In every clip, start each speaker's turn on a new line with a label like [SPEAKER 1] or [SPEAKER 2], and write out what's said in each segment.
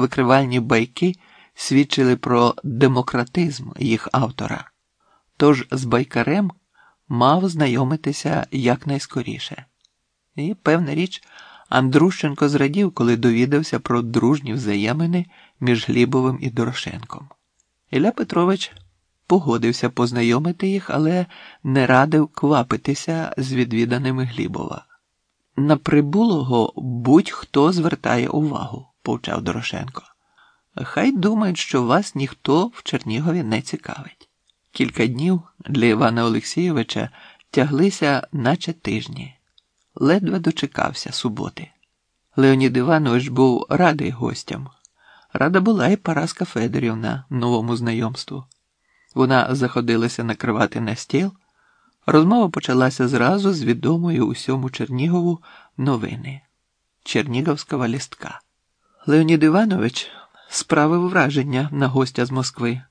[SPEAKER 1] викривальні байки свідчили про демократизм їх автора, тож з байкарем мав знайомитися якнайскоріше. І, певна річ, Андрущенко зрадів, коли довідався про дружні взаємини між Глібовим і Дорошенком. Ілля Петрович погодився познайомити їх, але не радив квапитися з відвіданими Глібова. На прибулого будь-хто звертає увагу, повчав Дорошенко. Хай думають, що вас ніхто в Чернігові не цікавить. Кілька днів для Івана Олексійовича тяглися, наче тижні, ледве дочекався суботи. Леонід Іванович був радий гостям. Рада була і Параска Федорівна новому знайомству. Вона заходилася накривати на стіл. Розмова почалася зразу з відомої усьому Чернігову новини Чернігівського лістка. Леонід Іванович справив враження на гостя з Москви,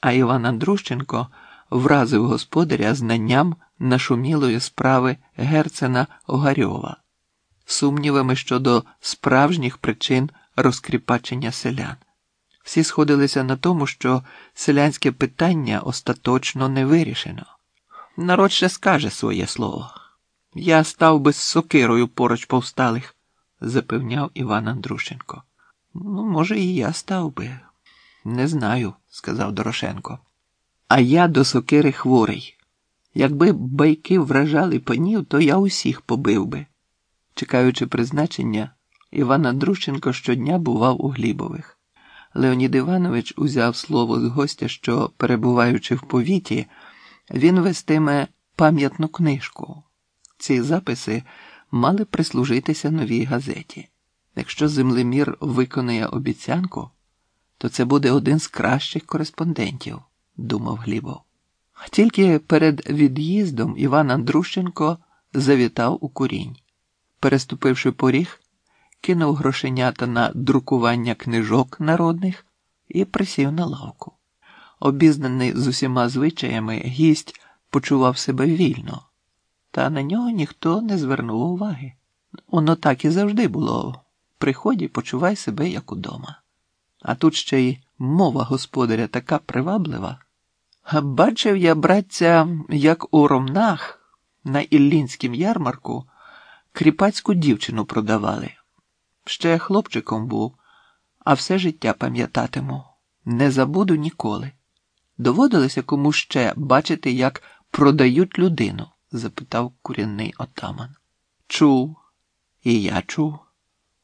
[SPEAKER 1] а Іван Андрущенко вразив господаря знанням нашумілої справи Герцена Огарьова, сумнівами щодо справжніх причин розкріпачення селян. Всі сходилися на тому, що селянське питання остаточно не вирішено. Народ ще скаже своє слово. Я став би з сокирою поруч повсталих, запевняв Іван Андрушенко. Ну, може, і я став би. Не знаю, сказав Дорошенко. А я до сокири хворий. Якби байки вражали панів, то я усіх побив би. Чекаючи призначення, Іван Андрущенко щодня бував у Глібових. Леонід Іванович узяв слово з гостя, що, перебуваючи в повіті, він вестиме пам'ятну книжку. Ці записи мали прислужитися новій газеті. Якщо землемір виконає обіцянку, то це буде один з кращих кореспондентів, думав Глібов. Тільки перед від'їздом Іван Андрущенко завітав у курінь. Переступивши поріг, кинув грошенята на друкування книжок народних і присів на лавку. Обізнаний з усіма звичаями, гість почував себе вільно, та на нього ніхто не звернув уваги. Воно так і завжди було. Приході почувай себе як удома. А тут ще й мова господаря така приваблива. Бачив я, братця, як у ромнах на Іллінськім ярмарку кріпацьку дівчину продавали. Ще хлопчиком був, а все життя пам'ятатиму. Не забуду ніколи. Доводилося кому ще бачити, як продають людину? Запитав курінний отаман. Чув, і я чув.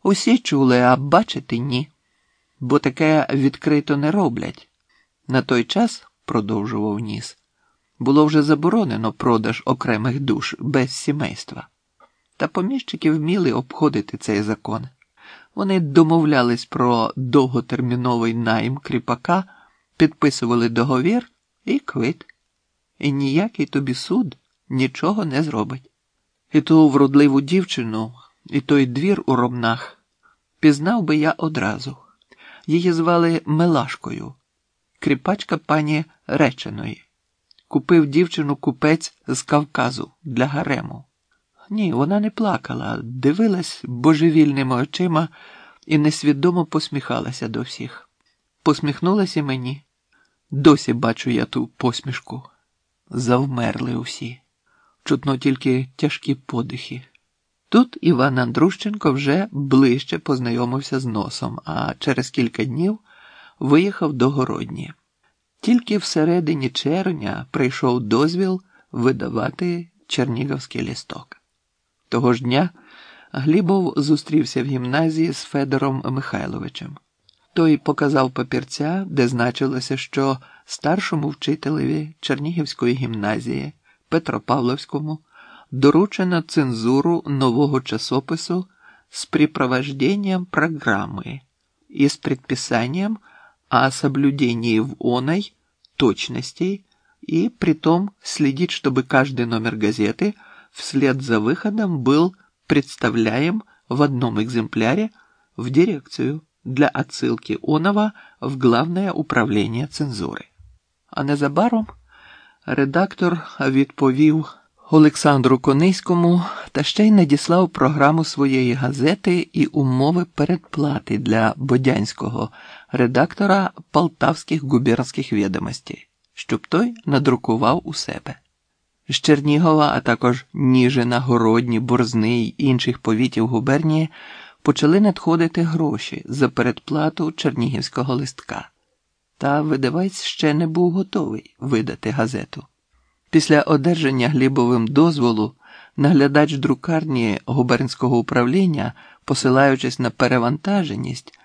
[SPEAKER 1] Усі чули, а бачити ні. Бо таке відкрито не роблять. На той час, продовжував ніс, було вже заборонено продаж окремих душ без сімейства. Та поміщики вміли обходити цей закон. Вони домовлялись про довготерміновий найм кріпака, підписували договір і квит. І ніякий тобі суд нічого не зробить. І ту вродливу дівчину, і той двір у ромнах пізнав би я одразу. Її звали Мелашкою, кріпачка пані Реченої. Купив дівчину купець з Кавказу для гарему. Ні, вона не плакала, дивилась божевільними очима і несвідомо посміхалася до всіх. Посміхнулася мені. Досі бачу я ту посмішку. Завмерли усі. Чутно тільки тяжкі подихи. Тут Іван Андрущенко вже ближче познайомився з носом, а через кілька днів виїхав до Городні. Тільки всередині червня прийшов дозвіл видавати Чернігівський лісток. Того ж дня Глібов зустрівся в гімназії з Федором Михайловичем. Той показав папірця, де значилося, що старшому вчителеві Чернігівської гімназії Петропавловському доручено цензуру нового часопису з припровождением программы и с предписанием о соблюдении в оной точностей и притом следить, чтобы каждый номер газеты вслед за выходом был представляем в одном экземпляре в дирекцию для отсылки оного в Главное управління цензури. А незабаром редактор відповів Олександру Кониському та ще й надіслав програму своєї газети і умови передплати для бодянського редактора Полтавських губернських відомостей, щоб той надрукував у себе. З Чернігова, а також Ніжина, Городні, Борзни й інших повітів губернії почали надходити гроші за передплату чернігівського листка. Та видавець ще не був готовий видати газету. Після одержання Глібовим дозволу наглядач друкарні губернського управління, посилаючись на перевантаженість,